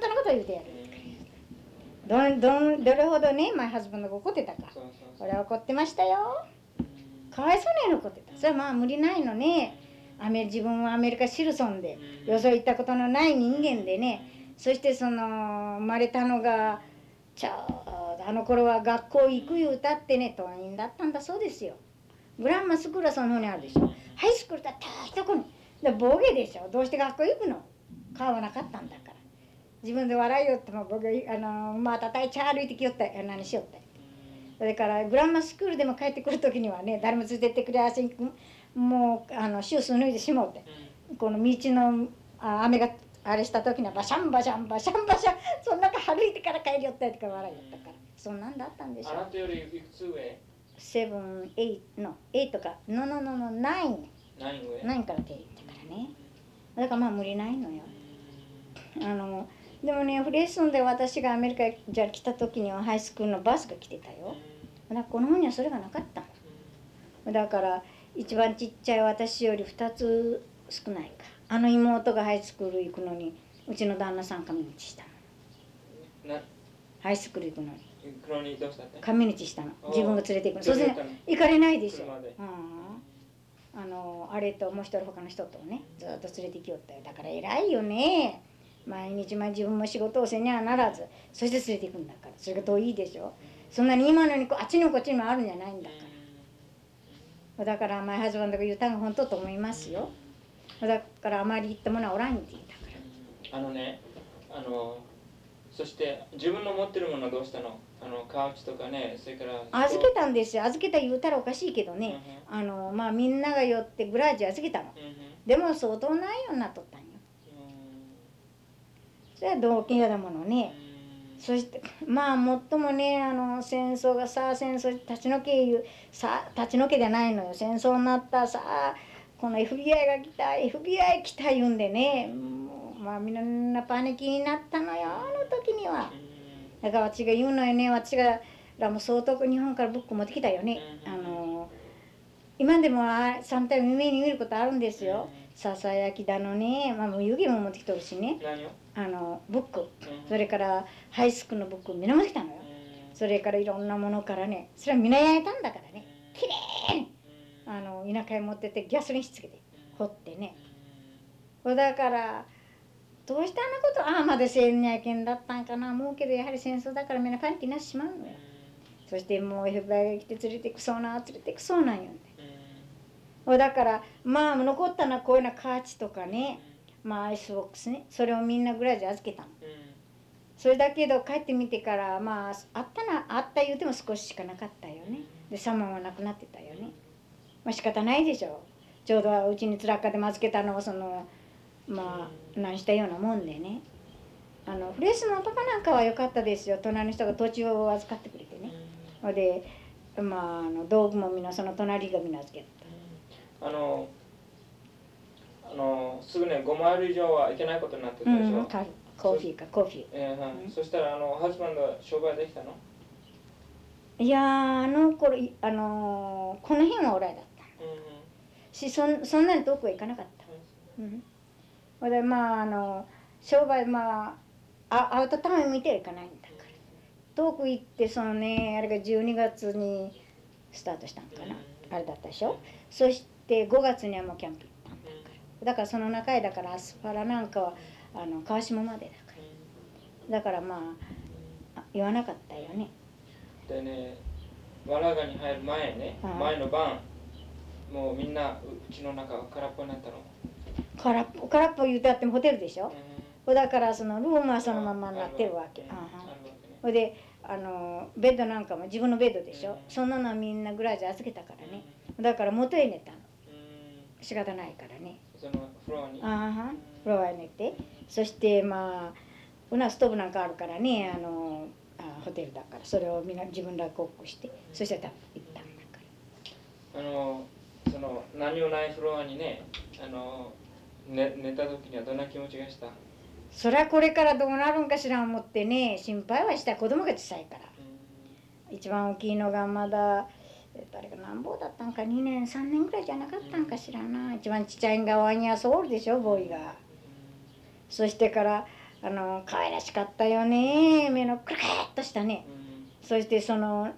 当のこと言うてやるどんどんどれほどねマイハズバンドが怒ってたか。俺は怒ってましたよ。かわいそうに怒ってた。それはまあ無理ないのね。アメ自分はアメリカシルソンでよそ行ったことのない人間でね。そしてその生まれたのがちょうどあの頃は学校行く言うたってね党員だったんだそうですよ。グランマスクールはその方にあるでしょ。ハイスクールだった一こに。でボケでしょ。どうして学校行くの？顔はなかったんだから自分で笑いよっても僕あのまあ叩いちゃ歩いてきよったよ。何しよった？よそれからグランマスクールでも帰ってくる時にはね誰も連れてってくれやせんもうあのシュース脱いでしもうて。この道のあ雨があれした時にはバシャンバシャンバシャンバシャンそん中歩いてから帰りよったりとか笑いよったから。そんなんだったんでしょあなたよりいくつ上？セブンエイのエイとか。ノノノノナイン。ナインから手言ってからね。だからまあ無理ないのよ。あのでもねフレッソンで私がアメリカじゃ来た時にはハイスクールのバスが来てたよ。だからこの本にはそれがなかったの。だから一番ちっちゃい私より2つ少ないか。あの妹がハイスクール行くのにうちの旦那さんカミュニティしたの。なハイスクール行くのに。行くのにどうしたって？カミュニティしたの。自分が連れて行くの。そうする行かれないでしょ。うん。あのあれともう一人他の人とねずっと連れてきよったよ。だから偉いよね毎日毎日自分も仕事をせにゃならずそして連れて行くんだから。それが遠いでしょそんなに今のにあっちにもこっちにもあるんじゃないんだから。だからマイハズバンドが言うたんが本当と思いますよ。だからあまり言ったものはおらんって言ったから。あのねあのそして自分の持ってるものはどうしたの？あのカウチとかねそれから預けたんですよ。預けた言うたらおかしいけどね。あのまあみんなが寄ってグラージ預けたの。うんうん。でも相当ないようになっとったんよそれは動機だものね。そしてまあもっともねあの戦争がさあ戦争立ち退けいうさあ立ち退けじゃないのよ。戦争になったさあこの FBI が来た FBI 来た言うんでね。もうまあみんなパニックになったのよ。あの時には。だから私が言うのよね。私がらも相当日本からブック持ってきたよね。あの今でもあ3体夢に見ることあるんですよ。ささやきだのね、まあ、もう湯気も持ってきとるしね。何あのブック。うん。それからハイスクのブックみんな持ってきたのよ。それからいろんなものからねそれはみんな焼いたんだからね。きれいにあの田舎へ持ってってギャソリンしつけて掘ってね。だからどうしてあんなことああまだ1200円だったんかな。思うけどやはり戦争だからみんなパニックになってしまうのよ。そしてもう FBI が来て連れてくそうな連れてくそうなんよね。だからまあ残ったのはこういうようなカーチとかねまあアイスボックスね。それをみんなぐらいで預けたの。それだけど帰ってみてからまああったなあった言うても少ししかなかったよね。でサマンはなくなってたよね。まあ仕方ないでしょ。ちょうどうちにつらっかでも預けたのをそのまあ何したようなもんでね。あのフレースの男なんかは良かったですよ。隣の人が土地を預かってくれてね。ほいでまああの道具もみんなその隣がみんな預けた。あのあのすぐね5マイル以上はいけないことになってたでしょ、うんカコーヒーかコーヒー。えーはい。うん。そしたらあのハズバンドは商売できたの？いやーあの頃いあのーこの辺はおらいだった。うんうん。しそんそんなに遠くは行かなかった。うん。ほいでまああの商売まああアウトタウン見てはいかないんだから。遠く行ってそのねあれが12月にスタートしたんかな。あれだったでしょ？そして5月にはもうキャンプだからその中へだからアスパラなんかはあの川下までだからだからまああ言わなかったよね。でねわらがに入る前ね、うん。前の晩もうみんなううちの中が空っぽになったの、空っぽ空っぽ言うてあってもホテルでしょ？うん。だからそのルームはそのままになってるわけ。ほいであのベッドなんかも自分のベッドでしょ、うん。そんなのはみんなグラージ預けたからね。だから元へ寝たの。うん。仕方ないからねそのフロアに。あフロアへ寝て。そしてまあうなストーブなんかあるからねあのあホテルだからそれをみんな自分らコックしてそしてた行ったんだからあのその何もないフロアにねあの寝寝た時にはどんな気持ちがした、そりゃこれからどうなるんかしら思ってね心配はした。子供が小さいから。一番大きいのがまだえっとあれが何ぼだったんか2年3年ぐらいじゃなかったんかしらな。一番ちっちゃいんがワンヤーソールでしょボーイが。そしてからあの可愛らしかったよね。目のクラッとしたね。うん。そしてその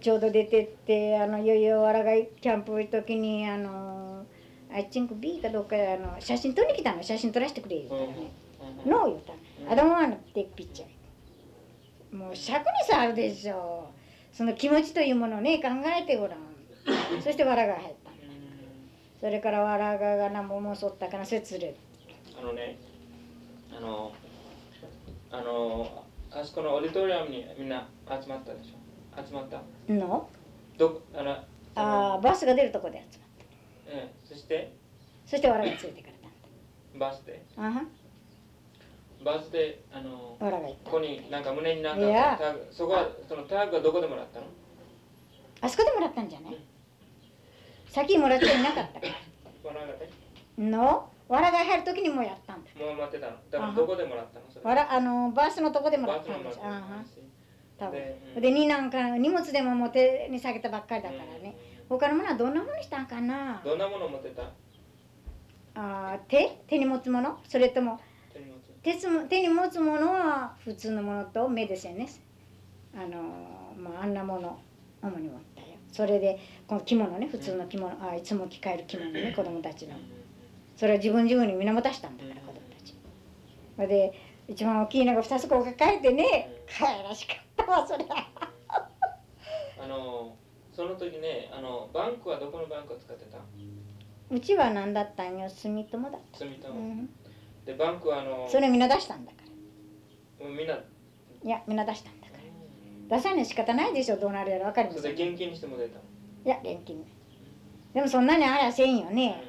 ちょうど出てってあのいよいよわらがキャンプ行く時にあのアイチンク B かどうかあの写真撮りに来たの。写真撮らせてくれ言うたらね。うん。ノー言うたの。うん。I don't want to take picture もう尺に触るでしょその気持ちというものをね考えてごらん。そしてわらが入った。それからわらがが何本もそったからそれ釣れる。あのね、あの、あの、あそこのオーディトリアムにみんな集まったでしょ？集まった？の？どあのあーバスが出るとこで集まった。ええそして？そしてわらが連れてかれバスで、たあはバスで、あの、わらが行った。ここになんか胸になんかいや。タグ、そこはそのタグはどこでもらったの？あそこでもらったんじゃない先もらっていなかった？か らわらがでの？わらが入る時にもうやったんだ。もう待ってたの？だからどこでもらったの？それ。わらあのバスのとこでもらバスのったんですあは。多分。でうん。でになんか荷物でももう手に下げたばっかりだからね。他のものはどんなものにしたんかな？どんなもの持ってた？あー手？手に持つもの？それとも手に持つ手つも手に持つものは普通のものと目ですよね。あのーまああんなもの主に持ったよ。それでこの着物ね普通の着物あいつも着替える着物ね子供たちの。それは自分自分に源したんだから子供たち。それで一番大きいのが2つこう抱えてね可愛らしかったわそれは あのその時ねあのバンクはどこのバンクを使ってた？うちは何だったんよ住友だった、住友、うん、でバンクはあのそれみんな出したんだから。もうみんな、いやみんな出したんだから。出さない仕方ないでしょどうなるやら。分かりませんいそれで現金にしても出たの、や錬金。でもそんなにありゃせんよね、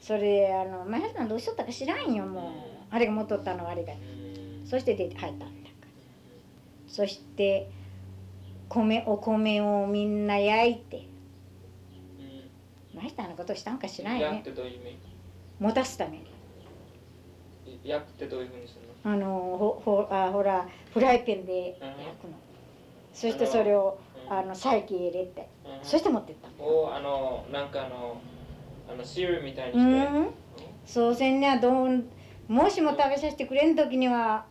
うそれであの前さんどうしとったか知らんよもう。あれが持っとったのはあれがんうん。そして出て入ったんだから。そして米お米をみんな焼いて。前さんのことしたんか知らんよ焼ね持たすために焼くってどういうふうにするの？あのほほあほらフライパンで焼くの。そしてそれをあの佐伯入れて。うん。そして持ってったの。おあのなんかあのあのシールみたいにうして、ん。そうせんにはどうもしも食べさせてくれん時には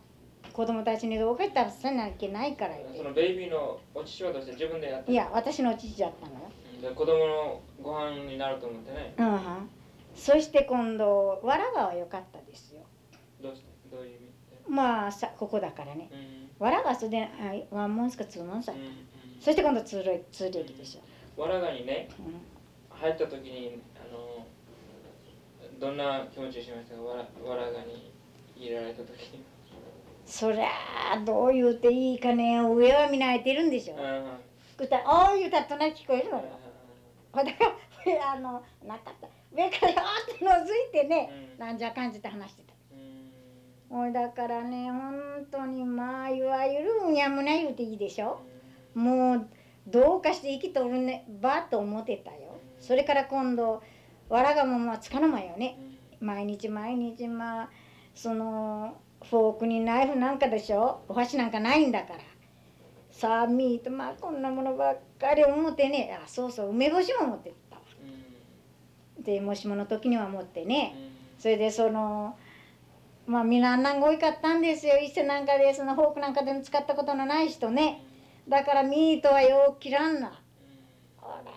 子供たちにどうか食べさなきゃいけないから言そのベイビーのお父はどうして自分でやっていや私の父だったのよ。うん。で子供のご飯になると思ってね。うん。うんそして今度わらがは良かったですよどうしてどういう意味で？まあさここだからね。うん。わらがそれであワンモンスかツーモンスだうんうんそして今度ツーレツーでしょ、わらがにねうん。入った時にあのどんな気持ちをしましたか？わらわらがに入れられた時に。そりゃあどう言うていいかね上はみんな開いてるんでしょ。うん歌ああ言うたら隣聞こえるのよほんだから上あのなかった。上からあーってのぞいてね、うん。なんじゃ感じて話してたうんおいだからね本当にまあいわゆるうにゃむにゃ言うていいでしょ？もうどうかして生きとるねばと思ってたよ。それから今度わらがもまあつかの間よね。毎日毎日まあそのフォークにナイフなんかでしょ？お箸なんかないんだから。さあミートまあこんなものばっかり思ってね。あそうそう梅干しも持ってったわ。でもしもの時には持ってね。それでそのまあみんなあんなんが多かったんですよ。伊勢なんかでそのフォークなんかでも使ったことのない人ね。だからミートはよう切らんな。ほらま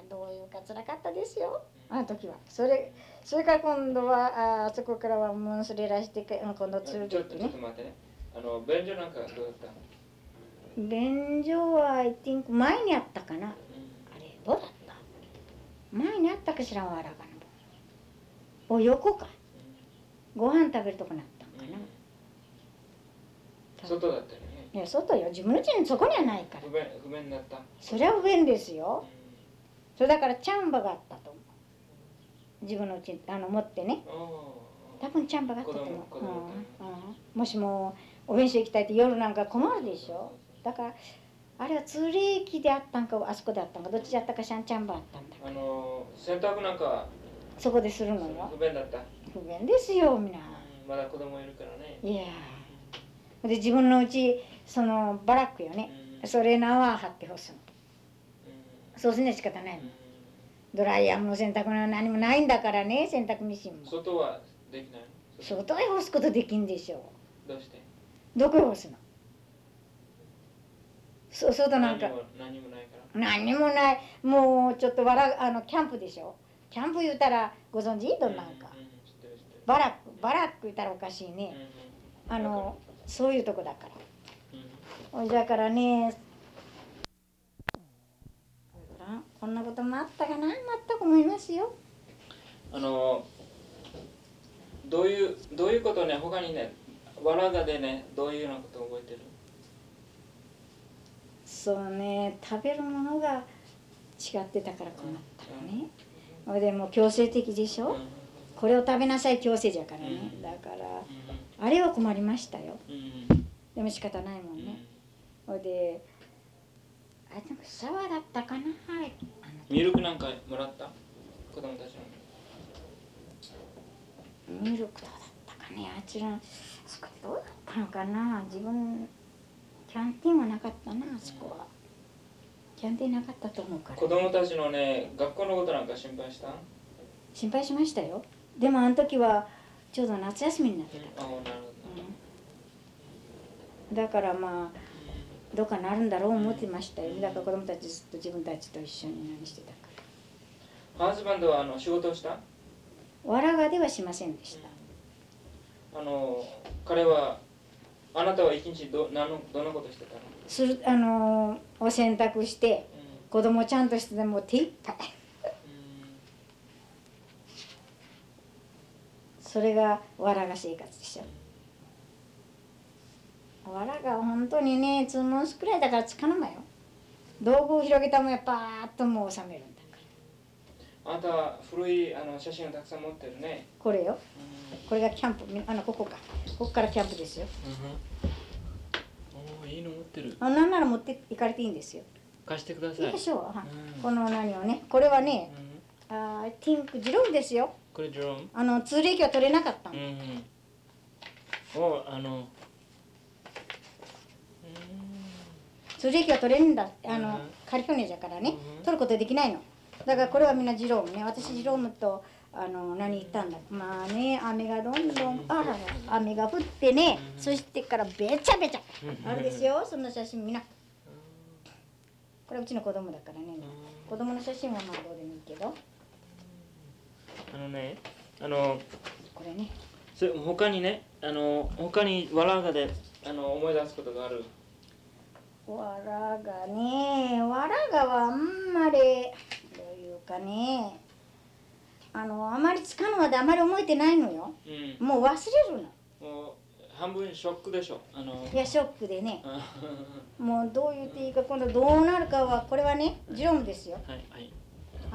あどういうか辛かったですよ。あの時は。それそれから今度はああそこからはムーンスレらしてか今度ツールちょっとちょっでねと待ってね。あの便所なんかどうだった便所は I think 前にあったかな。あれどうだった？前にあったかしらんわらがのお横かご飯食べるとこにあったんかな。外だったよね。いや外よ。自分の家にそこにはないから。不便不便だった。それは不便ですよ。それだからチャンバがあったと思う。自分の家にあの持ってね。多分チャンバがあったと思う。うんうん。もしもお弁当行きたいって夜なんか困るでしょ。だからあれは通霊機であったんかあそこであったんかどっちだったかシャンチャンバあったんだあの洗濯なんかそこでするのよ。不便だった不便ですよみんな。まだ子供いるからね。いやー。で自分のうちそのバラックよね。それ縄張って干すの。そうすね仕方ない。のドライヤーも洗濯物何もないんだからね洗濯ミシンも。外はできないの？外へ干すことできんでしょどうして？どこへ干すの？そう外なんか。何もないから。何にもない。もうちょっとわらあのキャンプでしょ。キャンプ言うたらご存知？どんなんかバラックバラック言ったらおかしいね。うん。あのそういうとこだから。うん。だからね。こんなこともあったかな？全く思いますよ。あのどういうどういうことね？他にねわらがでねどういうようなことを覚えてる？そうね食べるものが違ってたから困ったのねそれでもう強制的でしょ、うんこれを食べなさい強制じゃからね、うん。だからあれは困りましたよ。でも仕方ないもんね、それであれでもシャワーだったかな？ミルクなんかもらった？子供たちの。ミルクどうだったかね。あちらあそこどうだったのかな？自分キャンティーンはなかったなあそこは。キャンティーンなかったと思うから。子供たちのね学校のことなんか心配した？心配しましたよでもあの時はちょうど夏休みになってた、ああなるほど。うん。だからまあどうかなるんだろう思ってましたよ。だから子供たちずっと自分たちと一緒に何してたか。ハズバンドはあの仕事をした？らわらがではしませんでした。あの彼はあなたは一日ど何のどんなことしてたの、するあのーお洗濯して子供ちゃんとしてでもう手いっぱいそれがわらが生活でしょ。わらが本当にねツーモンスくらいだからつかの間よ。道具を広げたもんやパーッともう収めるんだから。あなたは古いあの写真をたくさん持ってるね、これよ。うん。これがキャンプ。みあのここか。ここからキャンプですよ。おおいいの持ってる。あなんなら持って行かれていいんですよ。貸してください。いいでしょう、はうん。この何をね。これはねうん。あーティンクジロームですよこれジョロン？あの通歴は取れなかったの、うんおあの。通歴は取れるんだあの、うん。カリフォルニアじゃからね、うん。取ることできないの。だからこれはみんなジロームね。私ジロームとあの何言ったんだ。まあね雨がどんどんあらら雨が降ってね、うん。そしてからべちゃべちゃ。うん。あるですよそんな写真みん。なこれうちの子供だからね。子供の写真はまあどうでもいいけどあのねあのこれね。それ他にねあの他にわらがであの思い出すことがある？わらがねわらがはあんまりどういうかねあのあまりつかぬまであまり覚えてないのよ。うん。もう忘れるの。もう半分ショックでしょ。あのいやショックでね。あもうどう言っていいか今度どうなるかはこれはねジロームですよ。はいはい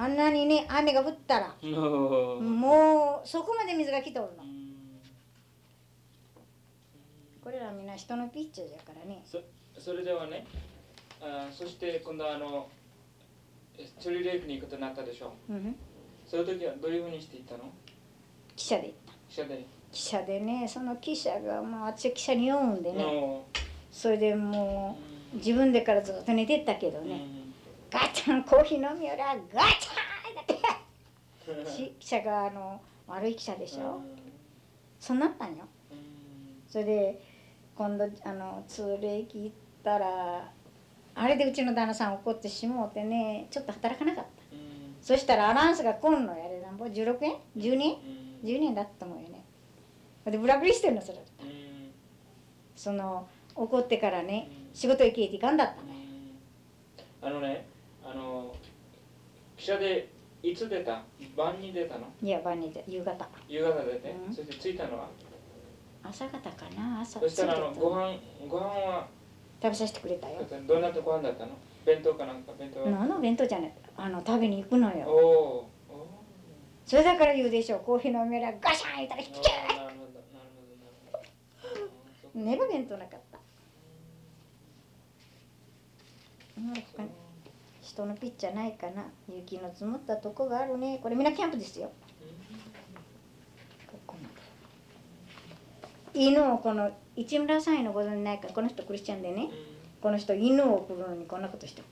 あんなにね雨が降ったら。もうそこまで水が来ておるの。うん。これらみんな人のピッチャーじゃからね。そそれではねあそして今度あのえチョリレイクに行くことになったでしょう。ん。そういう時はどういうふうにして行ったの？記者で行った。記者で、記者でねその記者がまあ私は記者に読むんでね。のそれでもう自分でからずっと寝てったけどうん。ねガチャンコーヒー飲みよらガチャンだって。し記者があの悪い記者でしょ？そうなったんよ。うん。それで今度あの通礼行ったらあれでうちの旦那さん怒ってしもうてねちょっと働かなかった。うん。そしたらアナウンスが来んのやれなんぼ16円10年うん。10年だったと思うよね。でブラックリストるのそれうん。その怒ってからねうん。仕事行けっていかんだったのよ。あのねあの記者でいつ出た？晩に出たの？いや晩にで夕方。夕方出て、うん。そして着いたのは？朝方かな？朝そしたらあの着いてたご飯ご飯は？食べさせてくれたよ。どんなご飯だったの？弁当かなんか？弁当は、何の弁当じゃない。あの食べに行くのおよおおそれだから言うでしょコーヒー飲みながらガシャン言ったらー。キュなるほどなるほど。なるほど。うん寝る弁当なかった。うん他に？人のピッチャーないかな。雪の積もったとこがあるね。これみんなキャンプですよ。ここまで犬をこの市村さんのご存じないか。この人クリスチャンでね。この人犬を送るのにこんなことして送っ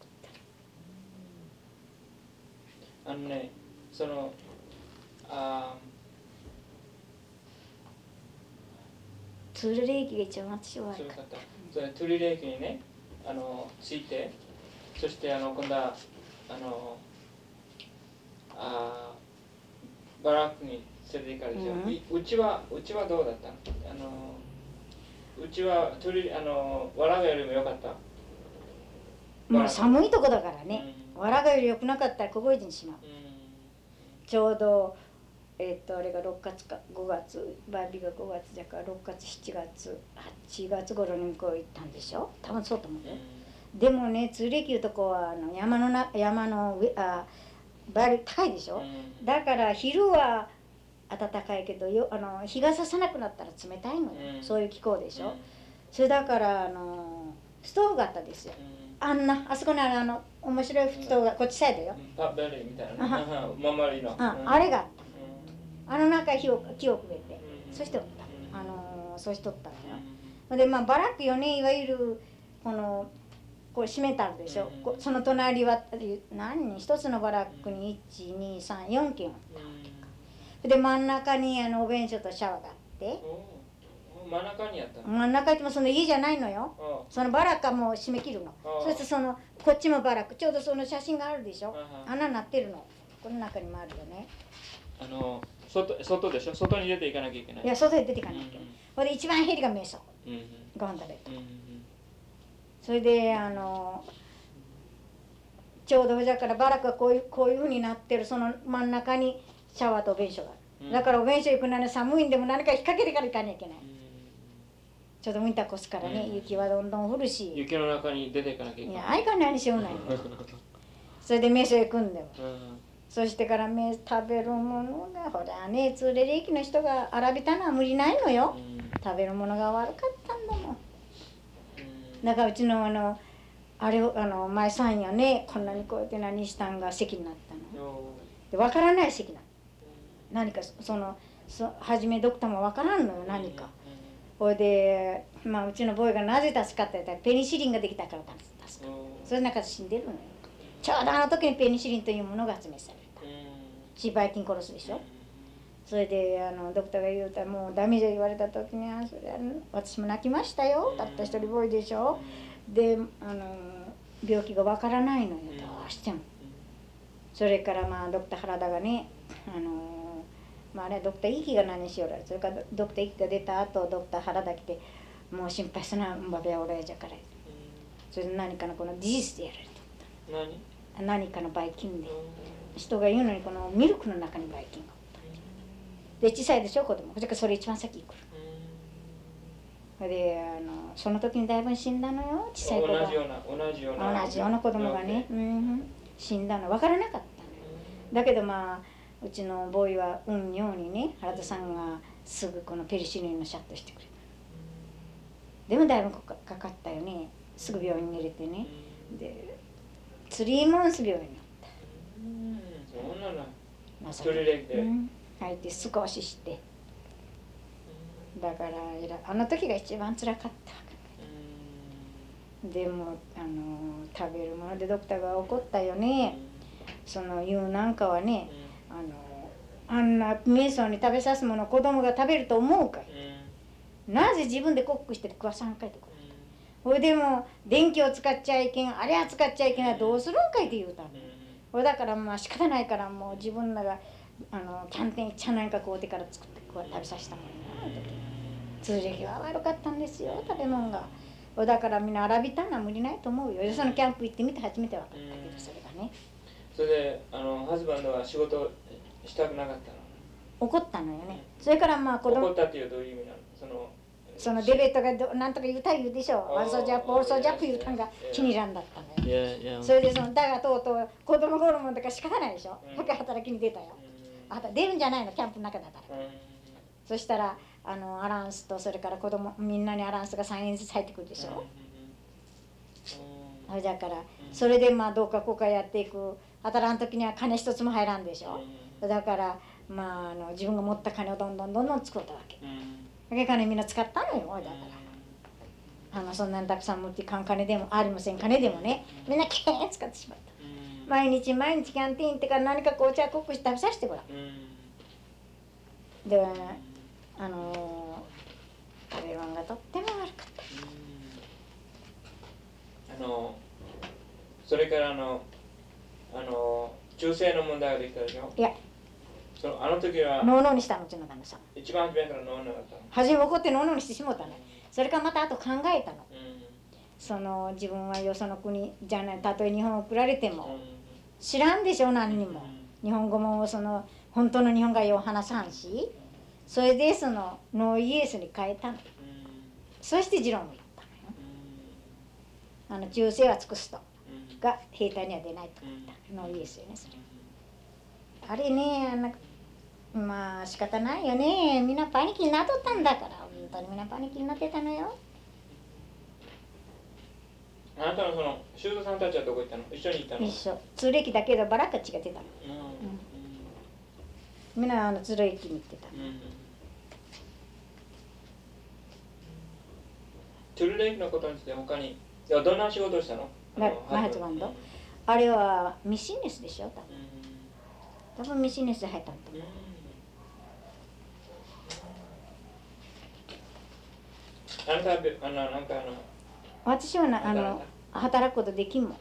た。あのねそのあーツールレーキが一番私は悪かった。それトゥリレーキにねあのついてそしてあの今度はあのあーバラックに連れて行かれて、うん。いうちはうちはどうだったあのうちはトゥリあのわらがよりも良かった？たまあ寒いとこだからね、うん。わらがより良くなかった。ら凍えてしまう。うちょうどえっとあれが6月か5月バービーが5月だから6月7月8月頃に向こう行ったんでしょ？多分そうと思うよ、んでもね通歴いうとこはあの山のな山の上あバリ高いでしょ、うん。だから昼は暖かいけどよあの日が差さなくなったら冷たいのよ、うん。そういう気候でしょ、うん。それだからあのストーブがあったですよ。あんなあそこにあるあの面白いストーブがこっちサイドよ、パッベリーみたいあなあうん。あれがうん。あの中火を木をくべて。うん。そしておった。あのそうしとったのうよでまあバラックよねいわゆるこのこれ閉めてあるでしょ、うん。こその隣は何人一つのバラックに1234軒ん。で真ん中にあのお弁所とシャワーがあって。真ん中にあったの。真ん中行ってもその家じゃないのよ。おそのバラックはもう締め切るの。ああそしてそのこっちもバラックちょうどその写真があるでしょ。あ穴になってるの。この中にもあるよね。あの外外でしょ？外に出ていかなきゃいけない。いや外へ出ていかうんないといけない。ほんで一番ヘリが瞑想うんうん。ご飯食べるうんうんそれであのちょうどだからバラがこういうこういうふうになってるその真ん中にシャワーとお弁所があうん。るだからお弁所行くのに寒いんでも何か引っ掛けてから行かなきゃいけない。うんちょうどウィンター越すからねうん。雪はどんどん降るし。雪の中に出ていかなきゃいけないいや相変わらしようない。の それで飯へ行くんだよ。うん。そしてからめ食べるものがほらね通レ歴の人が荒びたのは無理ないのよ。うん。食べるものが悪かっただからうちのあのあれをあの前さんやねこんなにこうやって何したんが席になったの。おで分からない席なの。何かそのそ初めドクターも分からんのよ何か。ほいで、まあ、うちのボーイがなぜ助かったって言ったらペニシリンができたから助かった。それの中で死んでるのよ。ちょうどあの時にペニシリンというものが発明された。チーバイ菌殺すでしょそれであのドクターが言うたらもうダメじゃ言われた時にあそれは私も泣きましたよ。たった一人ボーイでしょ。であの病気がわからないのよ。どうしてもそれからまあドクター原田がねあのまああれはドクターイキが何しようら。それからドクターイキが出た後ドクター原田来てもう心配すなバベアオレじゃから。それで何かのこの事実でやられ何た何かのばい菌で。人が言うのにこのミルクの中にばい菌がで小さいでしょ子供。それからそれ一番先に来るそれであのその時にだいぶ死んだのよ小さい子が。同じような同じような。同じような子供がね、うん、死んだの。分からなかっただけどまあうちのボーイは運ようにね原田さんがすぐこのペリシリンのシャットしてくれた。でもだいぶかかかったよね。すぐ病院に入れてね。でスリーモンス病院にうん。そうなの。な一人でうん入って少しして。だからあの時が一番つらかった。わけでもあの食べるものでドクターが怒ったよね。その言うなんかはねあのあんな瞑想に食べさすものを子供が食べると思うかい。なぜ自分でコックして食わさんかいってこほいでも電気を使っちゃいけんあれは使っちゃいけないどうするんかいって言うたの。だからまあ仕方ないからもう自分らがあのキャンテン茶なんか買うてから作ってこう食べさせたもんなあの時通歴は悪かったんですよ食べ物が。だからみんな荒びたのは無理ないと思うよ。よそのキャンプ行ってみて初めて分かったけどそれがね。それであのハズバンドは仕事したくなかったの怒ったのよねそれからまあ子供。怒ったっていうどういう意味なの？そのそのデベットがどなんとか言うた言うでしょワルソージャップオールソージャップ言うたんが気に入らんだったのよいやいや。それでそのだがとうとう子供頃もんだから仕方ないでしょ。うん。だから働きに出たよあた出るんじゃないの？キャンプの中だったら。そしたらあのアランスとそれから子供みんなにアランスが3円ずつ入ってくるでしょ、あれだからそれでまあどうかこうかやっていく。働かん時には金一つも入らんでしょ、だからまああの自分が持った金をどんどんどんどん使ったわけ。だけ金みんな使ったのよ。だから。あのそんなにたくさん持っていかん金でもありません金でもね。みんなキーン使ってしまった毎日毎日キャンティーンってから何か紅茶コックして食べさせてごらん。であの食べ物がとっても悪かった。あのそれからあのあの中性の問題ができたでしょ？いや。そのあの時はノーノーにしたのうちの旦那さん。一番初めからノーノーだったの？初め怒ってノーノーにしてしもうたね。それからまたあと考えたの。うん。その自分はよその国じゃないたとえ日本送られても。うん知らんでしょ何にも。日本語もその本当の日本語を話さんし。それでそのノーイエスに変えたの。そして次郎も言ったのよ。あの忠誠は尽くすと。が兵隊には出ないとか言った。ノーイエスよねそれ。あれねあのまあ仕方ないよね。みんなパニックになっとったんだから。本当にみんなパニックになってたのよ。あなたのその修造さんたちはどこ行ったの？一緒に行ったの？一緒。通歴だけどバラッカ違ってたの。みんなあの鶴駅に行ってた。うん。うんトゥルレイクのことについて他にいやどんな仕事をしたの？マハツバンド？あれはミシネスでしょ？多分。多分ミシネスで入ったんだと思うあなたあのなんかあの私はなあの働くことできんもん。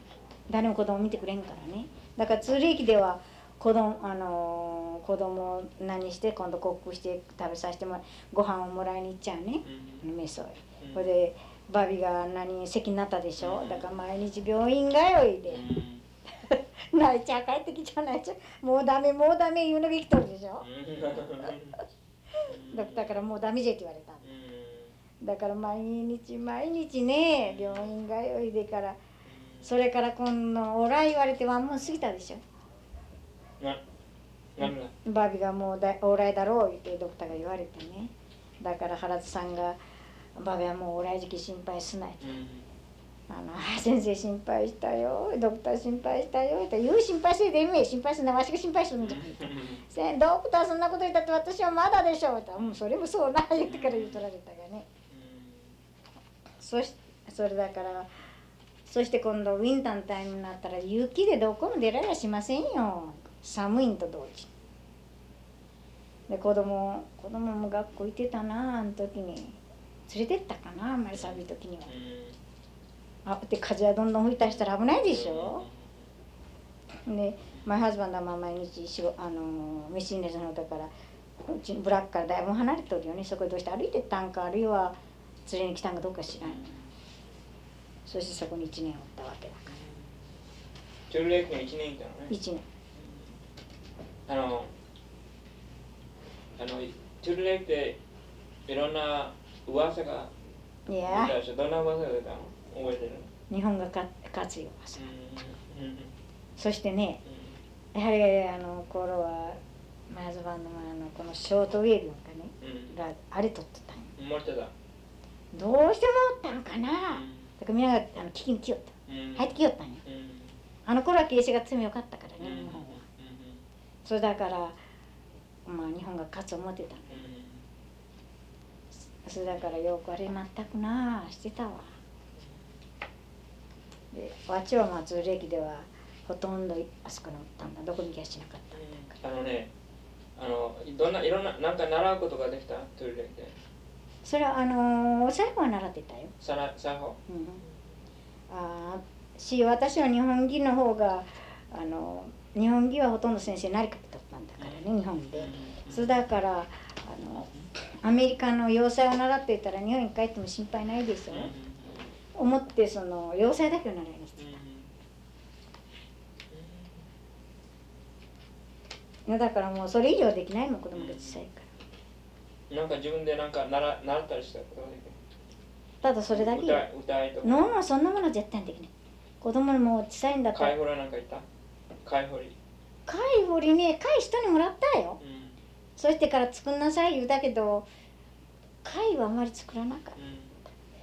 誰も子供見てくれんからね。だから通歴では子供あのー子供何して今度コックして食べさせてもらご飯をもらいに行っちゃうね。うん。メソイ。うん。それでバビが何席になったでしょ。うん。だから毎日病院通いで。うん。泣いちゃう帰ってきちゃう泣いちゃう。もうダメもうダメ言うのが生きとるでしょ。だ だからもうダメじゃって言われた。のだから毎日毎日ね病院通いでからそれから今度おらい言われてワンモン過ぎたでしょ。バビがもうだおらいだろう言ってドクターが言われてね。だから原田さんが「バビはもうおらい時期心配すない」あのあー先生心配したよドクター心配したよ」って言う心配してでめえ心配すんなわしが心配するんじゃ。ん」せんドクターそんなこと言ったって私はまだでしょ」って「うんそれもそうな」言ってから言うとられたがねそしそれだからそして今度ウィンターのタイムになったら雪でどこも出られやしませんよ。寒いんと同時に。で子供子供も学校行ってたなあの時に。連れてったかなあんまり寒い時には。あで風はどんどん吹いたりしたら危ないでしょ。でマイハズバンドはまあ毎日仕事あのメシンレスのだからうちのブラックからだいぶ離れてるよね。そこでどうして歩いてったんかあるいは連れに来たんかどうか知らんそしてそこに1年おったわけだから。トゥルレイクに1年いたのね？1年。あのあのトゥルレイクでいろんな噂がい出やどんな噂が出たの？覚えてる？日本が勝勝つようんうんそしてねやはりあの頃はマイハズバンドもあのこのショートウェーブがねうん。があれ撮ってたんよ。うん持ってたどうしてもおったのかな。だからみんながあの聞きに来よった。うん。入ってきよったんようん。あの頃は形勢が強かったからうん。ね日本は。それだからまあ日本が勝つ思ってたの。それだからよくあれ全くなあしてたわ。でわっちはまあ通歴ではほとんどあそこにおったんだどこに行きゃしなかったん。だあのねあのどんないろんななんか習うことができた？トゥルレイクでそれはあのー最後は習ってたよ、さら最後うん、あーし私は日本技の方があの日本技はほとんど先生なりかけとったんだからね日本で。それだからあのアメリカの洋裁を習っていたら日本に帰っても心配ないでしょ、思ってその洋裁だけを習いにしてた。だからもうそれ以上できないもん子供が小さいからなんか自分でなんか習習ったりしたことができる？ただそれだけよ。歌い歌いとか。ノーノーそんなものは絶対にできない。子供にもう小さいんだったら。カイホラなんかいた？カイホリ貝掘りね貝人にもらったよ。うん。そしてから作んなさい言うたけど貝はあんまり作らなかった。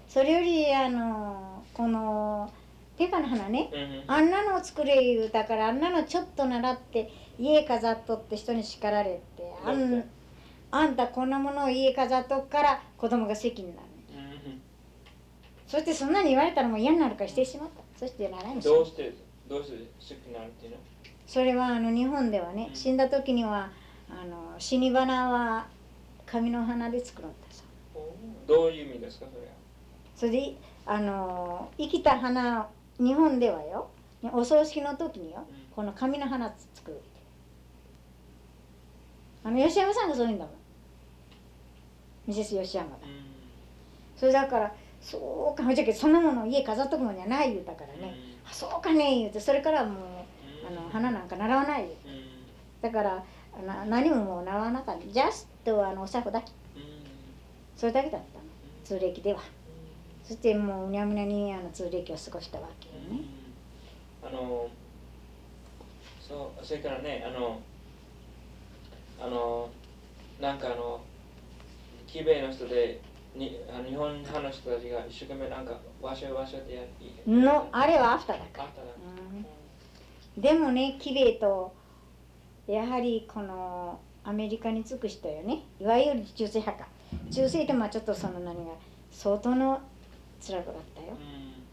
それよりあのこのペカの花ね。うんうん。あんなのを作れ言うたからあんなのちょっと習って家飾っとって人に叱られてあんあんたこんなものを家飾っとくから子供が席になるうん。そしてそんなに言われたらもう嫌になるからしてしまった。そして習いにしたどうしてどうして好きになるっていうの？それはあの日本ではね死んだ時にはあの死に花は紙の花で作ろうったさ。おどういう意味ですかそれは？それであの生きた花日本ではよお葬式の時によこの紙の花作るあの吉山さんがそういうんだもんミセス吉山がそれだからそうかほんじゃけどそんなもの家飾っとくもんじゃない言うたからね、あそうかね言うてそれからもうあの花なんか習わないよ。だからな何ももう習わなかった。ジャストあのお作法だけ。それだけだったの。通歴では。そしてもううにゃむにゃにあの通歴を過ごしたわけよね。あのそうそれからねあのあのなんかあのキベの人でにあの日本派の人たちが一生懸命なんかわしょわしょってやってのあれはアフターだから。うん。でもねキベイとやはりこのアメリカに着く人よね。いわゆる中世派か。中世ってまあちょっとその何が相当の辛くだったよ。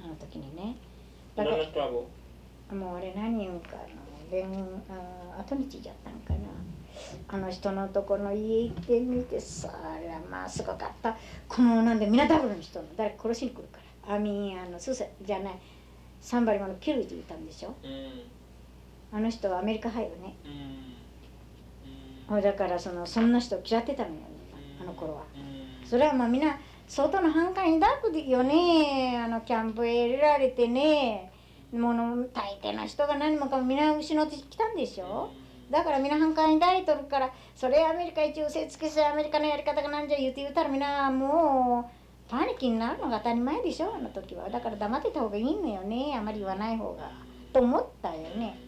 あの時にね。だからもう？あれ何言うんかな連あ後日じゃったんかなあの人のとこの家行ってみてさあれはまあすごかった。このなんでミナダブルの人の誰か殺しに来るから。アミあのスーサじゃない。サンバリマのキルって言ったんでしょ。うん。あの人はアメリカ派よね。うん。だからそのそんな人嫌ってたのよあの頃は。うん。それはまあみんな外の反感抱くよね。あのキャンプへ入れられてね。もの大抵の人が何もかも皆失ってきたんでしょだから皆反感抱いとるからそれアメリカ一応せつけせアメリカのやり方がなんじゃ言うて言うたらみんなもうパニックになるのが当たり前でしょあの時は。だから黙ってた方がいいのよねあまり言わない方が。と思ったよね。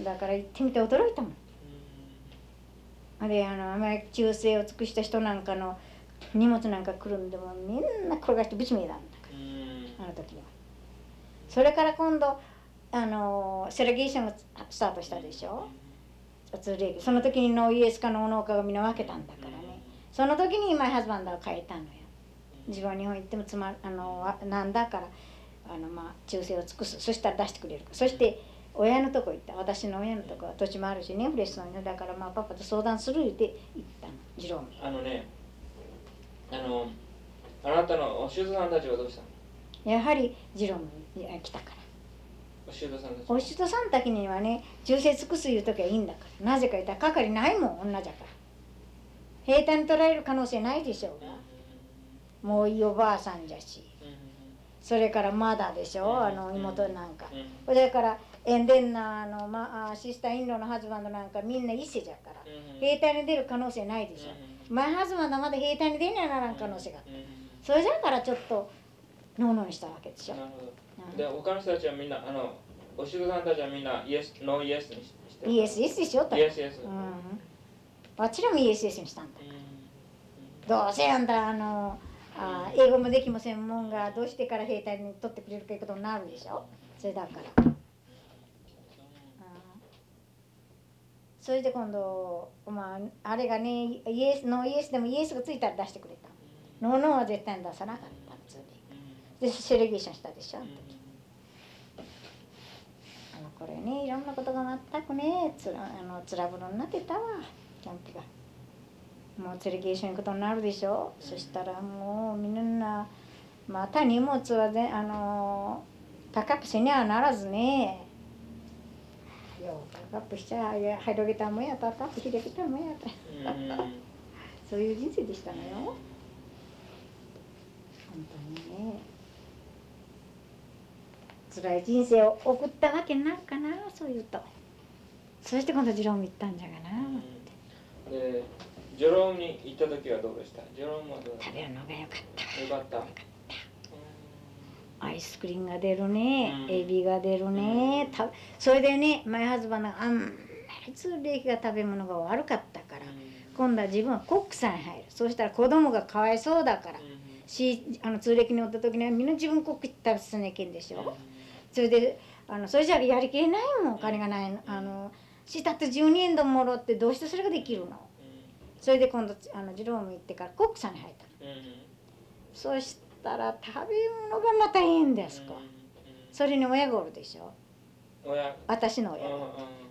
だから行ってみて驚いたもん。あれあのあまり忠誠を尽くした人なんかの荷物なんか来るんでもみんな転がしてぶち見えたんだから。あの時は。それから今度あのセレゲーションがスタートしたでしょその時にノーイエスかノーかがみんな分けたんだからね。その時にマイハズバンダーを変えたのよ。自分は日本行ってもつまあのわなんだからあのまあ忠誠を尽くす。そしたら出してくれる。そして親のとこ行った。私の親のとこは土地もあるしねフレッシュのだからまあパパと相談するって言ったの。次郎にあのねあのあなたのお修道さんたちはどうしたの？やはり次郎に来たからお修道さんたちお人さんたちにはね忠誠尽くすいう時はいいんだから。なぜか言ったら係ないもん女じゃから。兵隊に取られる可能性ないでしょう。がもういいおばあさんじゃし。それからまだでしょあの妹なんか。それからエンデンナーの、まあ、シスターインドのハズバンドなんかみんな一世じゃから。兵隊に出る可能性ないでしょ。マイハズバンドはまだ兵隊に出にゃならん可能性が。それじゃからちょっとノーノーにしたわけでしょ。なるほど。で他の人たちはみんなあのお修道さんたちはみんなイエスノーイエスにしてイエスイエスでしょと。イエスイエス。うん。あっちらもイエスイエスにしたんだ。どうせあんたあのあ英語もできませんもんがどうしてから兵隊に取ってくれるかいうことになるでしょ？それだから。それで今度まああれがねイエスノーイエスでもイエスがついたら出してくれた。ノーノーは絶対に出さなかった普通に。でセレゲーションしたでしょあの時これねいろんなことが全くねつらあのつらぶろになってたわ。キャンプが。もうセレゲーション行くことになるでしょ、うん、そしたらもうみんなまた荷物はであのパックアップせにはならずね。よパックアップしちゃ広げたもんやパックアップ広げたもんやと。そういう人生でしたのよ。本当にね辛い人生を送ったわけになるかな？そういうと。そして今度ジローム行ったんじゃがな、うん、でジョロームに行った時はどうでした？ジョロームはどう食べるのがよかった。よかった。よかった。アイスクリームが出るね、うん、エビが出るね、うん、それでねマイハズバンがあんまり通歴が食べ物が悪かったから、うん、今度は自分はコックさんに入る。そうしたら子供がかわいそうだから、しあの通歴におった時にはみんな自分コック食べさせなきゃいけんでしょ、それであのそれじゃやりきれないもんお金がないの。あのしたって12円でもろってどうしてそれができるの？それで今度あのジローム行ってからコックさんに入ったそしたら食べ物がまたいいんですか、それに親がおるでしょ？親。私の親。が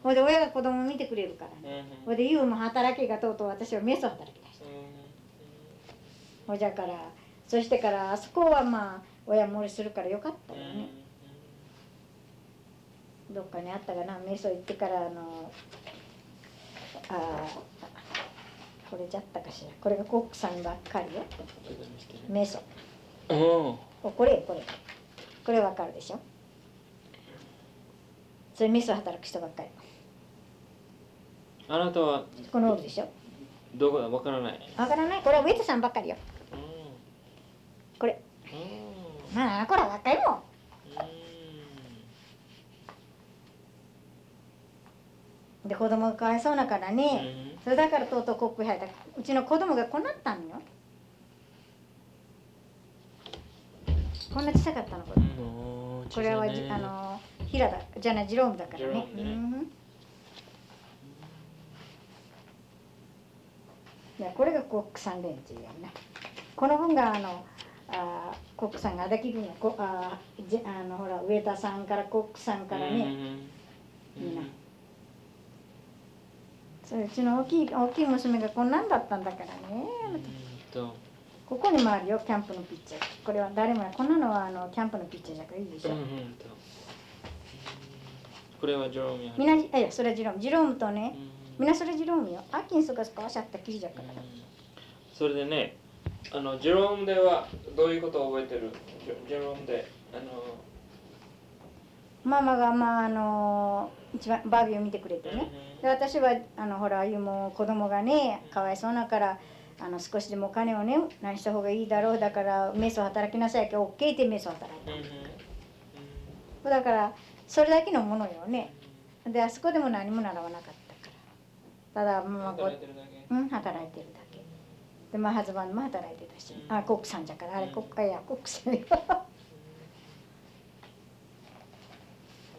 ほいで親が子供見てくれるからね。ほいで優も働きがとうとう私はメスを働きだした。ほいじゃからそしてからあそこはまあ親漏れするからよかったよね、どっかにあったかなメソ行ってからあのあーこれじゃったかしら。これがコックさんばっかりよ。メソ。うん。おこれこれ。これわかるでしょ？それメソ働く人ばっかり。あなたはこのでしょ？どこだ？わからない。わからない？これはウェイトさんばっかりよ。うん。これ。うん。まあこれは若いもんで子供がかわいそうなからね、それだからとうとうコップ入った。うちの子供がこうなったんよ。こんな小さかったのこれ。うん。これはじ、あの平だじゃないジロームだからね。ね。うん。いやこれがコックさん連中やな。この分があのあーコックさんが足立軍のこあーじあのほら上田さんからコックさんからね、みんなそれうちの大きい大きい娘がこんなんだったんだからね、と。ここにもあるよキャンプのピッチャー。これは誰もこんなのはあのキャンプのピッチャーじゃからいいでしょ、うんうんと。これはジョロームや。みんなじあいやそれはジローム。ジロームとねうんみん。なそれジロームよ。アッキンスが少しあったきりじゃからそれでねあのジェロームではどういうことを覚えてる？ジロームであのママがまああの一番バービーを見てくれてね。で私はあのほらああいうもう子供がねかわいそうだからあの少しでもお金をね何した方がいいだろうだからメスを働きなさいけど OK ってメスを働いた。だからそれだけのものよね。であそこでも何も習わなかったから。ただまあこ働いてるだけ。うん働いてるだけ。でまあハズバンドも働いてたし。あコックさんじゃからあれコックいやコックさんよ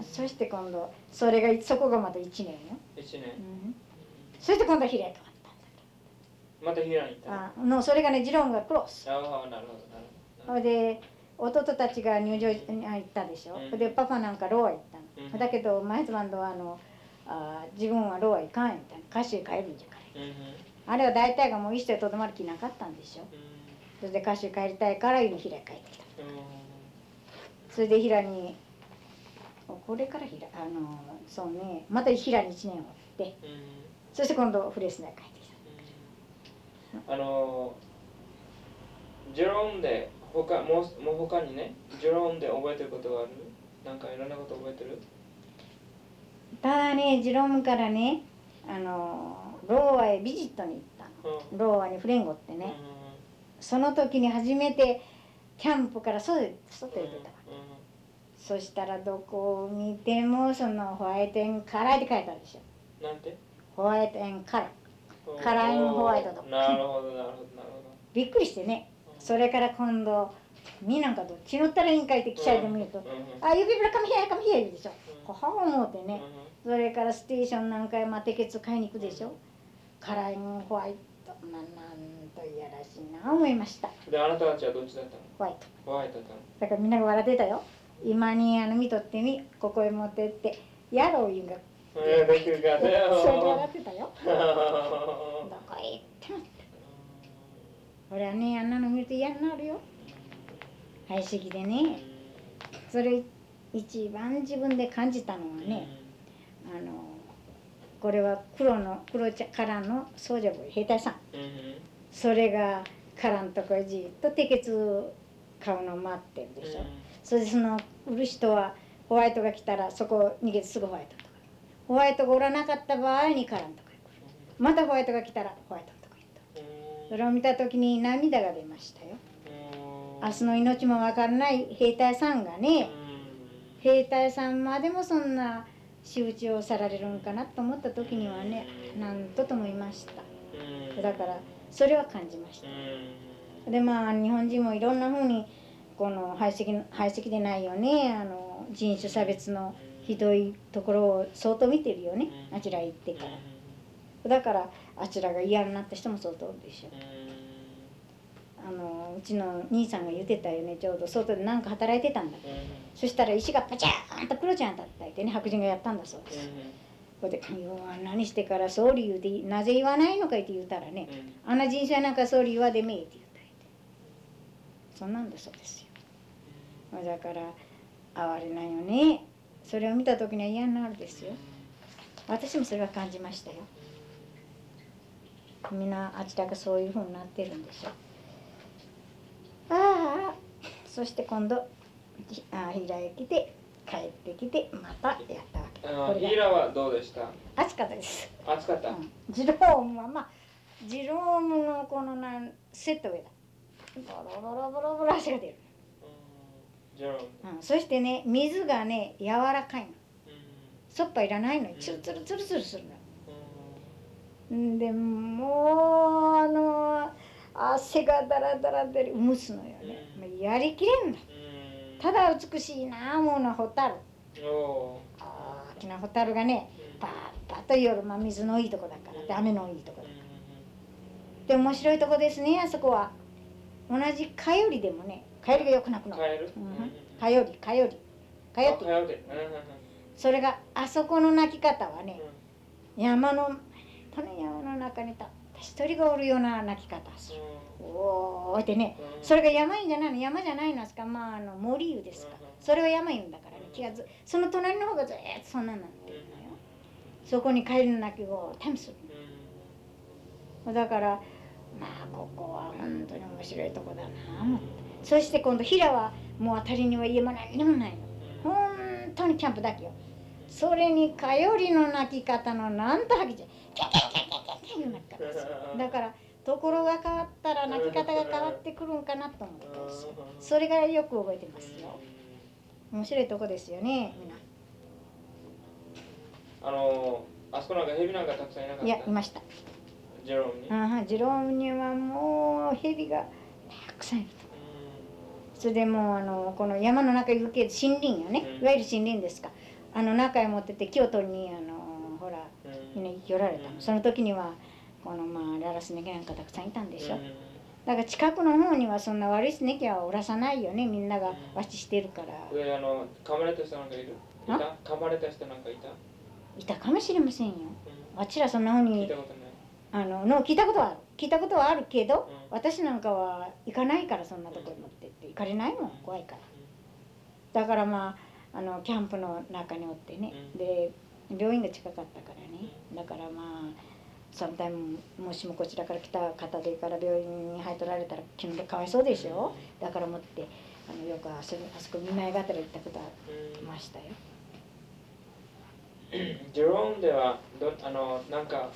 そして今度それがそこがまた1年よ、一年。うん、そして今度は開いたまた平に行ったの？あのそれがねジロームがクロス。ああなるほどなるほどで弟たちが入場に行ったでしょ、うん。でパパなんかローア行ったの、うん。だけどマイズバンドはあのあ自分はローア行かんみたいな。歌手へ帰るんじゃから。うんうん。あれは大体がもう一生とどまる気なかったんでしょ。うそれで歌手へ帰りたいから平へ帰ってきた。ん。それで平にこれから平あのそうねまた平に1年おってうん。うんそして今度フレスナへ帰ってきた。あのジェロームで他もうもう他にねジェロームで覚えてることがある？なんかいろんなこと覚えてる？ただねジロームからねあのローアへビジットに行ったの。うん。ローアにフレンゴってね、その時に初めてキャンプから外へ外へ出たわそしたらどこを見てもそのホワイトエンカラーって書いてあるでしょ。うんなんて？ホワイトエンカラー。カラーインホワイトとか。なるほどなるほどなるほびっくりしてね。それから今度みんなんかどっち乗ったらいいんかいって記者で見るとどうんうん「あ指ぶらかみへやかみへ」言うでしょ。う思うてね。うそれからステーション何回も手血買いに行くでしょ。カラーインホワイト。まあなんといやらしいな思いました。んであなたたちはどっちだったの？ホワイト。ホワイトだったの。だからみんなが笑ってたよ今にあの見とってみここへ持ってってやろう言うんが それで笑ねってたよ。どこへ行っても俺はねあんなの見ると嫌になるよ。排斥でね。それ一番自分で感じたのはねあのこれは黒の黒茶からの総者部兵隊さん。それがからんとこへじっと滴血買うのを待ってるでしょ、それでその売る人はホワイトが来たらそこ逃げてすぐホワイトとか。ホワイトがおらなかった場合にカランとか。またホワイトが来たらホワイトのとこへ行ったそれを見た時に涙が出ましたよ。明日の命も分からない兵隊さんがね兵隊さんまでもそんな仕打ちをさられるんかなと思った時にはねなんとともいました。だからそれは感じました。でまあ日本人もいろんなふうにこの排斥排斥でないよねあの人種差別のひどいところを相当見てるよねあちら行ってから。だからあちらが嫌になった人も相当でしょ。あのうちの兄さんが言ってたよねちょうど。外で何か働いてたんだそしたら石がパチャーンと黒ちゃんだったってね白人がやったんだそうです。これで「要は何してから総理言うてなぜ言わないのかい?」って言ったらね「あんな人種はなんか総理言わでめえ」って言ったそんなんだそうですよだから哀れないよね。それを見た時には嫌になるですよ。私もそれは感じましたよ。みんなあちらがそういうふうになってるんでしょ。ああ。そして今度ひあ平駅で帰ってきてまたやったわけ。あヒはどうでした？暑かったです、暑かった、うん、ジロームはまあジロームのこのなんセット上だ。ボロボロボロボロ汗が出る、うんそしてね水がね柔らかいの。うんそっぱいらないのにツルツルツルツルするのうん。んでもうあの汗がだらだら出る。蒸すのよね、うやりきれんだ。うん。ただ美しいなあ思うのはホタルお大きなホタルがねーパッパッと夜、まあ、水のいいとこだから。で雨のいいとこだうで面白いとこですねあそこは。同じかよりでもねかよりがよくなくんのカエルうん。かよりかより。かよって。あカエルでうんうん。それがあそこの鳴き方はねうん。山のこの山の中にた一人がおるような鳴き方する。おーってねうん。それが山いんじゃないの？山じゃないのですか？まああの森湯ですか。うんそれは山いんだからね気がずその隣の方がずーっとそんなのになってるのよ。そこにカエルの鳴き声を試すうん。だからまあここは本当に面白いとこだな思ってそして今度平はもう当たりには家も何にもないの。本当にキャンプだけよ。それにかよりの鳴き方のなんとはきちゃキャキャキャキャキャキャいう鳴き方ですだからところが変わったら鳴き方が変わってくるんかなと思ったんですよそれがよく覚えてますよ面白いとこですよねみんなあのあそこなんかヘビなんかたくさんいなかったいやいましたジェロムにああジロームにはもう蛇がたくさんいるとそれでもうあのこの山の中行くけど森林よね、うん。いわゆる森林ですか。あの中へ持ってって京都にあのほらうん。寄られた。のその時にはこのまあララスネギなんかたくさんいたんでしょ、だから近くの方にはそんな悪いスネギはおらさないよねみんながわちしてるから。上あの噛まれた人なんかいる？いあた？噛まれた人なんかいた？いたかもしれませんよ。うん。あちらそんなふうにあのの聞いたことはある聞いたことはあるけど、うん。私なんかは行かないからそんなとこに持ってって。行かれないもん怖いから。だからまああのキャンプの中におってね、うん。で病院が近かったからね。だからまあサムタイムもしもこちらから来た方でから病院に入っとられたら気のかわいそうでしょ。だから持ってあのよくあそあそこ見舞いがてら行ったことありうんましたよ。ジェロームではどあのなんか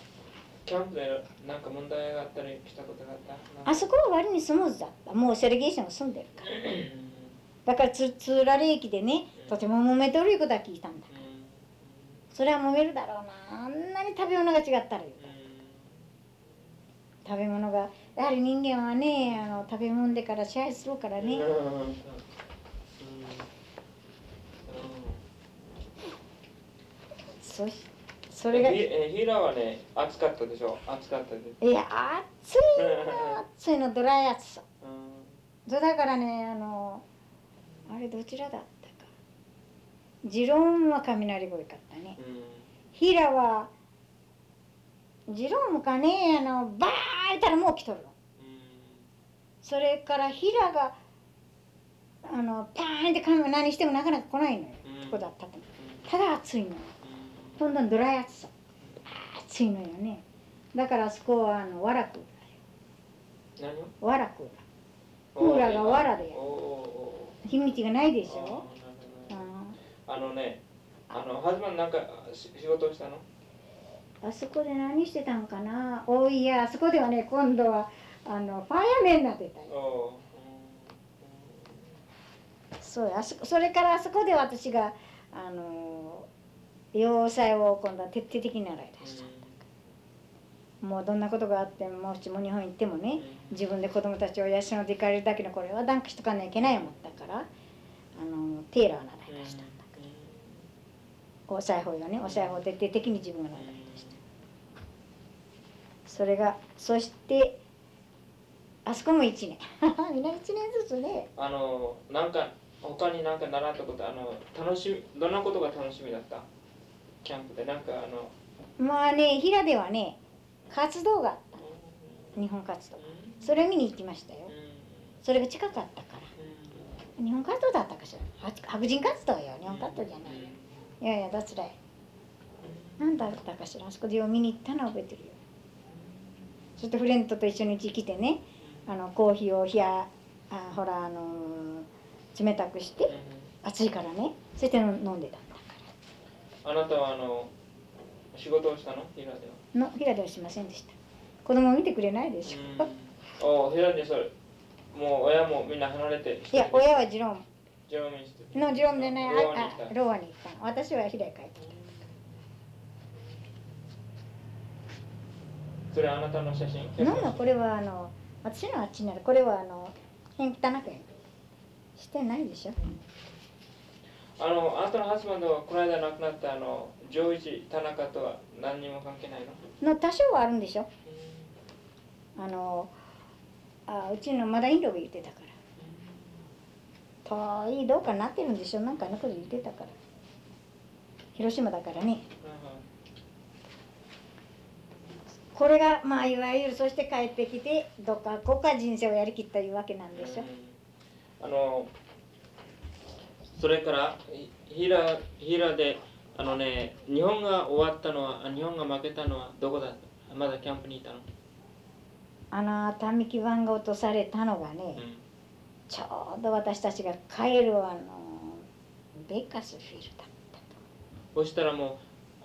キャンプでなんか問題があったりしたことがあった？あそこは割にスムーズだった。もうセレゲーションが済んでるから。だからつつられ駅でねとても揉めとるいうことは聞いたんだ。それは揉めるだろうな。あんなに食べ物が違ったら言う食べ物がやはり人間はねあの食べ物でから支配するからね。そしそれがいえヒーラーはね暑かったでしょ？暑かったでや暑いの暑いのドライ暑さ。うん。だからねあのあれどちらだったか。ジローンは雷声かったね。ヒラはジロームかねあのバーいたらもう来とるのそれからヒラがあのパーンって髪何してもなかなか来ないのよ、とこだったとただ暑いのよどんどんドライ暑さ暑いのよね。だからあそこはあのわらクー何を？ラーわらクーラークーラーがわらでやる。おーお日にちがないでーしょ？あのねあのハズマンなんかし仕事をしたの？あそこで何してたんかな？おいやあそこではね今度はあのファイアメンになってたよ。おそうあそこそれからあそこで私があの要塞を今度は徹底的に習いだしたもうどんなことがあってももしも日本行ってもね自分で子供たちを養っていかれるだけのこれは断気しとかなきゃいけない思ったから。あのテーラーを習い出したんだお裁縫よねお裁縫を徹底的に自分が習い出した。それがそしてあそこも1年。みんな1年ずつね。あのなんか他になんか習ったことあの楽しみどんなことが楽しみだった？キャンプでなんかあのまあね平ではね活動があった。日本活動。それを見に行きましたよ。それが近かったから。日本活動だったかしら。は白人活動よ。日本活動じゃない。よいやいやだつらい何だったかしら。あそこでよう見に行ったのは覚えてるよ。そしてフレンドと一緒にうち来てねあのコーヒーを冷やあほらあの冷たくして暑いからね。そして飲んでたあなたはあの仕事をしたの？平では。らの平ではしませんでした。子供を見てくれないでしょ、お平でそれ。もう親もみんな離れていや親はジローム。ジェロミンして。のジロームでねロああローアに行った。の私は平へ帰ってきた。それあなたの写真？なんだこれはあの私のあっちになる。これはあの変汚くやしてないでしょあのあなたのハスバンドはこの間亡くなったあの上一田中とは何にも関係ないの？の多少はあるんでしょ。あのあうちのまだインドが言ってたから。遠いどうかなってるんでしょ。なんかあのこと言ってたから。広島だからね。これがまあいわゆるそして帰ってきてどっかここか人生をやりきったいうわけなんでしょ。あのそれからひ平平であのね日本が終わったのはあ日本が負けたのはどこだ？まだキャンプにいたの、あの熱海基盤が落とされたのがね、うん。ちょうど私たちが帰るあのベカスフィルだったと。そしたらも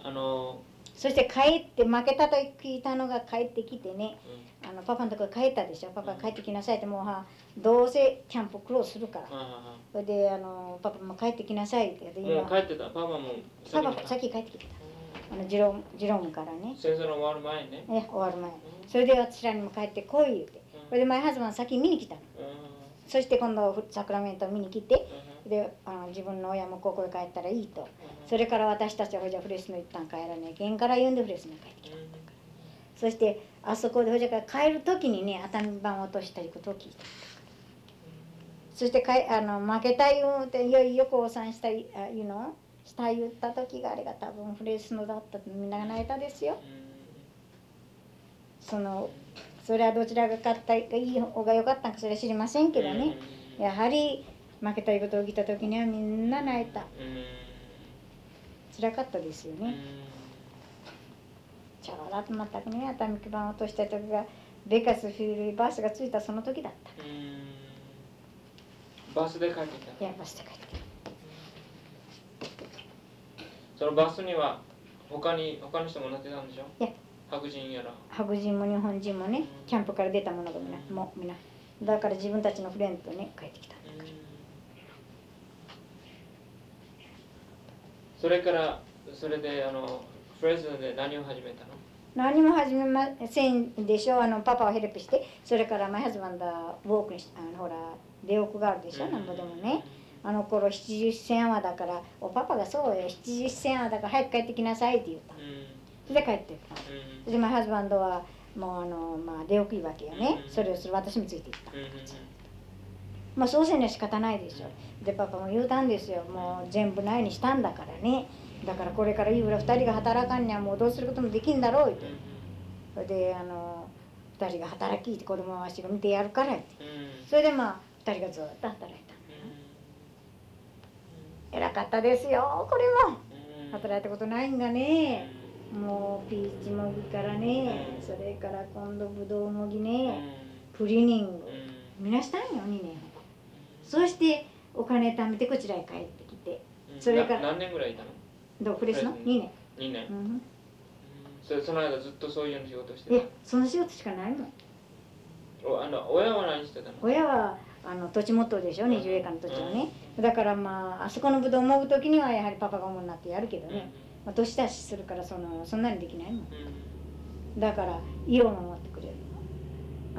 うあの、そして帰って負けたと聞いたのが帰ってきてね。うん。あのパパのとこ帰ったでしょ。パパ帰ってきなさいってもうはどうせキャンプクローズするから。あそれであのパパも帰ってきなさいってであもう帰ってたパパもパにパ先帰ってきてた。あのジロンジロンからね。戦争の終わる前にね、え終わる前それで私らにも帰ってこい言うて。それでマイハズマン先見に来たの。うん。そして今度サクラメント見に来て。うんであの自分の親もここへ帰ったらいいと。それから私たちはほじゃフレスノ一旦帰らねえけんから言うんでフレスノ帰ってきた。そしてあそこでほじゃから帰る時にね熱海版を落としたいうことを聞いたそしてかいあの負けたい言うていよいよ降参したいあいうの？した言った時があれが多分フレスノだったとみんなが泣いたですよ。そのそれはどちらが勝ったいい方が良かったんかそれは知りませんけどね。やはり負けたいうことを聞いた時にはみんな泣いた。辛かったですよね。ちょうど全くね熱海基盤を落とした時がベカスフィールバスが着いたその時だった。バスで帰ってきたいやバスで帰ってきそのバスには他に他の人も乗ってたんでしょ？いや。白人やら。た白人も日本人もねキャンプから出た者がみんなもうみんな。だから自分たちのフレンドとね帰ってきたそれからそれであのフレズノで何を始めたの？何も始めませんでしょあのパパをヘルプして。それからマイハズバンダーウォークにしあのほら出奥があるでしょ？なんぼでもね。あの頃70銭はだからおパパがそうよ。70銭はだから早く帰ってきなさいって言った。のそれで帰ってった。のそれでマイハズバンドはもうあのまあ出奥いわけよね。うん。それをする私もついていったまあそうせんには仕方ないでしょ。でパパも言うたんですよ。もう全部ないにしたんだからね。だからこれからいいぐらい2人が働かんにはもうどうすることもできんだろうって。それであの2人が働きって子供はわしが見てやるからって。それでまあ2人がずっと働いた偉かったですよ。これも。働いたことないんだね。もうピーチもぎからね。それから今度ぶどうもぎね。プリニング。みなしたんよ2年そしてお金貯めてこちらへ帰ってきてそれからな何年ぐらいいたの？どうフレスの2年、2年。うん、それその間ずっとそういうの仕事していやたその仕事しかないのおあの親は何してたの？親はあの土地持っとるでしょ？20エーカーの土地をね。だからまああそこのぶどうをもぐ時にはやはりパパが主になってやるけどね、まあ、年出しするからそのそんなにできないもん。だから色を守ってくれる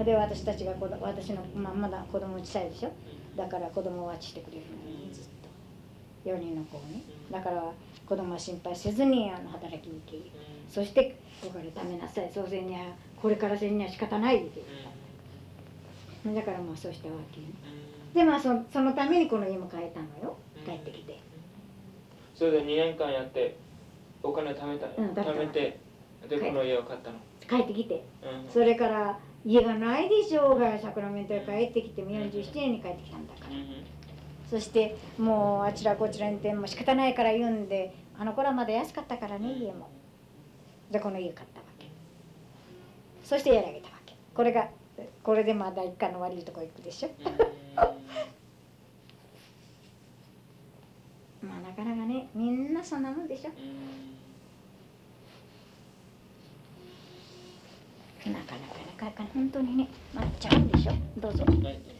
で私たちが子供私の、まあ、まだ子供小さいでしょ？だから子供を watch してくれるのねずっと。4人の子をね。だから子供は心配せずにあの働きに行きそしてお金貯めなさい。そうせんにはこれからせんには仕方ないって言った。だからまあそうしたわけよでまあそそのためにこの家も買えたのよ。帰ってきて。それで2年間やってお金貯めた、うん貯めてではいこの家を買ったの、帰ってきて。うん。それから家がないでしょうがサクラメントへ帰ってきても47年に帰ってきたんだから。そしてもうあちらこちらにいてもう仕方ないから言うんであの頃はまだ安かったからね家も。でこの家買ったわけ。そしてやり上げたわけ。これがこれでまだ一家の悪いとこ行くでしょ。まあなかなかねみんなそんなもんでしょなかなかなかなか本当にねまっちゃうんでしょ？どうぞ。はい。